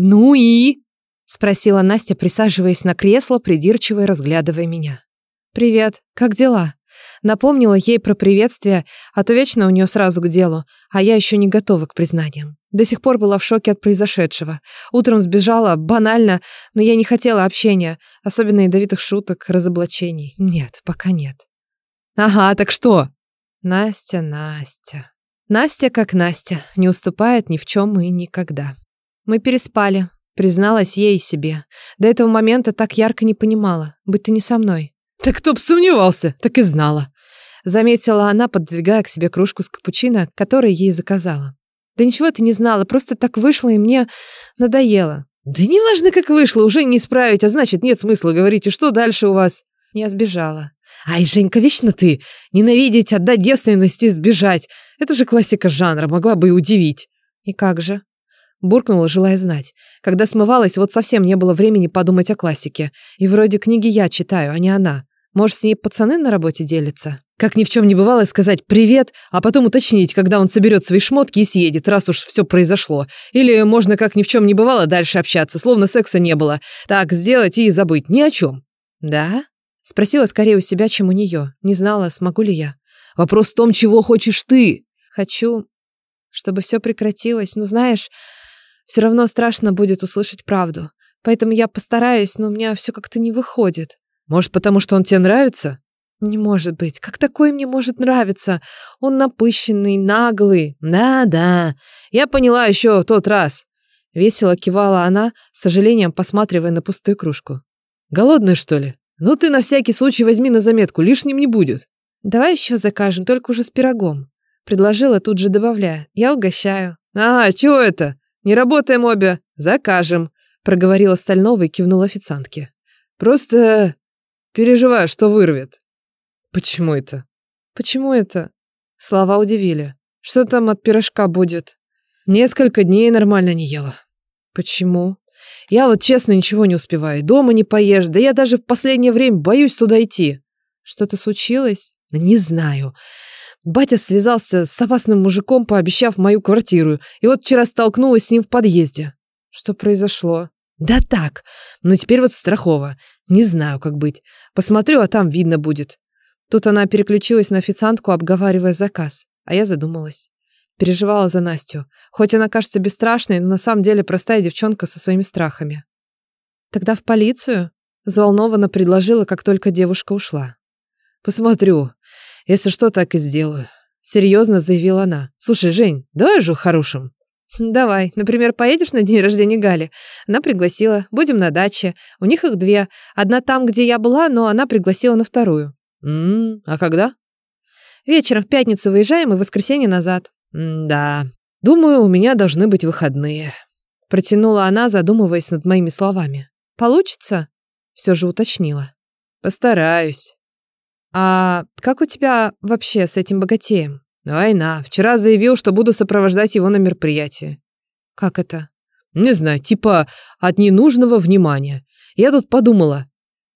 «Ну и?» — спросила Настя, присаживаясь на кресло, придирчиво разглядывая меня. «Привет, как дела?» Напомнила ей про приветствие, а то вечно у нее сразу к делу, а я еще не готова к признаниям. До сих пор была в шоке от произошедшего. Утром сбежала, банально, но я не хотела общения, особенно ядовитых шуток, разоблачений. Нет, пока нет. «Ага, так что?» Настя, Настя. Настя как Настя, не уступает ни в чем и никогда. Мы переспали, призналась ей себе. До этого момента так ярко не понимала, будь ты не со мной. Так кто б сомневался, так и знала. Заметила она, подвигая к себе кружку с капучино, который ей заказала. Да ничего ты не знала, просто так вышло, и мне надоело. Да неважно, как вышло, уже не исправить, а значит, нет смысла говорить, и что дальше у вас? Я сбежала. Ай, Женька, вечно ты. Ненавидеть, отдать девственность и сбежать. Это же классика жанра, могла бы и удивить. И как же? Буркнула, желая знать. Когда смывалась, вот совсем не было времени подумать о классике. И вроде книги я читаю, а не она. Может, с ней пацаны на работе делятся? Как ни в чем не бывало, сказать «привет», а потом уточнить, когда он соберет свои шмотки и съедет, раз уж все произошло. Или можно, как ни в чем не бывало, дальше общаться, словно секса не было. Так, сделать и забыть ни о чем. «Да?» Спросила скорее у себя, чем у нее. Не знала, смогу ли я. «Вопрос в том, чего хочешь ты». «Хочу, чтобы все прекратилось. Ну, знаешь, все равно страшно будет услышать правду. Поэтому я постараюсь, но у меня все как-то не выходит». «Может, потому что он тебе нравится?» «Не может быть. Как такой мне может нравиться? Он напыщенный, наглый». «Да-да. Я поняла еще тот раз». Весело кивала она, с сожалением посматривая на пустую кружку. «Голодный, что ли?» «Ну ты на всякий случай возьми на заметку, лишним не будет». «Давай еще закажем, только уже с пирогом», — предложила, тут же добавляя. «Я угощаю». «А, чего это? Не работаем обе. Закажем», — проговорила Стальнова и кивнула официантке. «Просто переживаю, что вырвет». «Почему это?» «Почему это?» Слова удивили. «Что там от пирожка будет?» «Несколько дней нормально не ела». «Почему?» Я вот честно ничего не успеваю. Дома не поешь, да я даже в последнее время боюсь туда идти. Что-то случилось? Не знаю. Батя связался с опасным мужиком, пообещав мою квартиру, и вот вчера столкнулась с ним в подъезде. Что произошло? Да так, но теперь вот страхово. Не знаю, как быть. Посмотрю, а там видно будет. Тут она переключилась на официантку, обговаривая заказ, а я задумалась. Переживала за Настю. Хоть она кажется бесстрашной, но на самом деле простая девчонка со своими страхами. «Тогда в полицию?» Взволнованно предложила, как только девушка ушла. «Посмотрю. Если что, так и сделаю». Серьезно заявила она. «Слушай, Жень, давай же хорошим». «Давай. Например, поедешь на день рождения Гали?» Она пригласила. «Будем на даче. У них их две. Одна там, где я была, но она пригласила на вторую». «М -м, а когда?» «Вечером в пятницу выезжаем и в воскресенье назад». «Да, думаю, у меня должны быть выходные», — протянула она, задумываясь над моими словами. «Получится?» — все же уточнила. «Постараюсь». «А как у тебя вообще с этим богатеем?» «Война. Вчера заявил, что буду сопровождать его на мероприятие». «Как это?» «Не знаю, типа от ненужного внимания. Я тут подумала».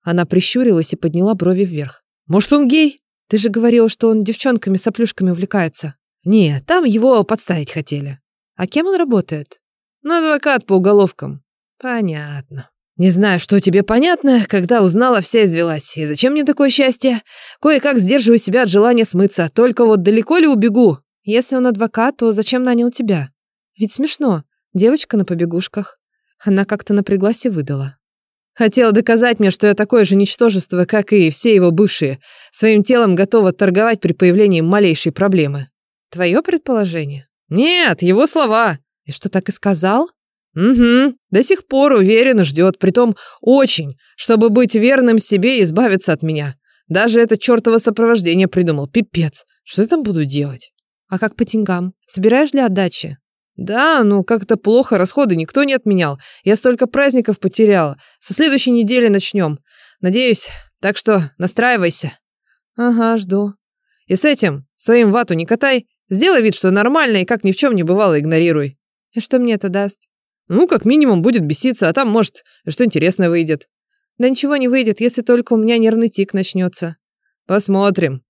Она прищурилась и подняла брови вверх. «Может, он гей?» «Ты же говорила, что он девчонками-соплюшками увлекается». Не, там его подставить хотели. А кем он работает? Ну, адвокат по уголовкам. Понятно. Не знаю, что тебе понятно, когда узнала, вся извелась. И зачем мне такое счастье? Кое-как сдерживаю себя от желания смыться. Только вот далеко ли убегу? Если он адвокат, то зачем нанял тебя? Ведь смешно. Девочка на побегушках. Она как-то напряглась и выдала. Хотела доказать мне, что я такое же ничтожество, как и все его бывшие. Своим телом готова торговать при появлении малейшей проблемы. Твое предположение? Нет, его слова. И что так и сказал? Угу. До сих пор уверенно ждет, притом очень, чтобы быть верным себе и избавиться от меня. Даже это чертово сопровождение придумал. Пипец. Что я там буду делать? А как по деньгам? Собираешь ли отдачи? Да, ну как-то плохо, расходы никто не отменял. Я столько праздников потеряла. Со следующей недели начнем. Надеюсь, так что настраивайся. Ага, жду. И с этим своим вату не катай, Сделай вид, что нормально, и как ни в чем не бывало, игнорируй. И что мне это даст? Ну, как минимум, будет беситься, а там, может, что интересное выйдет. Да ничего не выйдет, если только у меня нервный тик начнется. Посмотрим.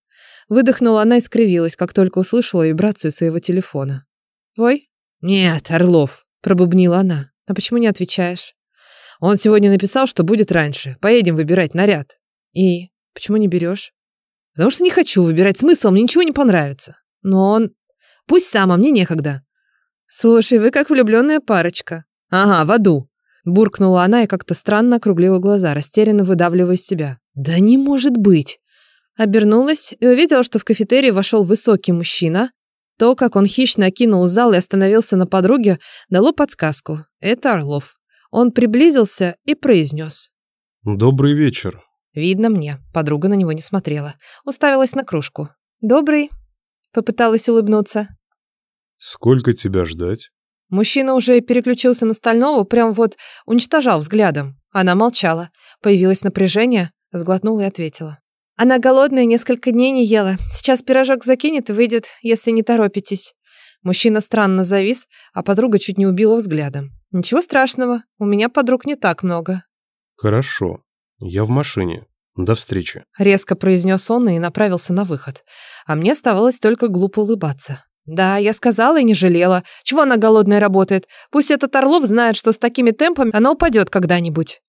Выдохнула она и скривилась, как только услышала вибрацию своего телефона. «Твой?» «Нет, Орлов», — пробубнила она. «А почему не отвечаешь? Он сегодня написал, что будет раньше. Поедем выбирать наряд. И почему не берешь? Потому что не хочу выбирать смысл, мне ничего не понравится. Но он... Пусть сам, а мне некогда. Слушай, вы как влюбленная парочка. Ага, в аду. Буркнула она и как-то странно округлила глаза, растерянно выдавливая из себя. Да не может быть. Обернулась и увидела, что в кафетерий вошел высокий мужчина. То, как он хищно окинул зал и остановился на подруге, дало подсказку. Это Орлов. Он приблизился и произнес. «Добрый вечер». Видно мне. Подруга на него не смотрела. Уставилась на кружку. «Добрый». Попыталась улыбнуться. «Сколько тебя ждать?» Мужчина уже переключился на стального, прям вот уничтожал взглядом. Она молчала. Появилось напряжение, сглотнула и ответила. Она голодная, несколько дней не ела. Сейчас пирожок закинет и выйдет, если не торопитесь. Мужчина странно завис, а подруга чуть не убила взглядом. Ничего страшного, у меня подруг не так много. Хорошо, я в машине. До встречи. Резко произнес он и направился на выход. А мне оставалось только глупо улыбаться. Да, я сказала и не жалела. Чего она голодная работает? Пусть этот Орлов знает, что с такими темпами она упадет когда-нибудь.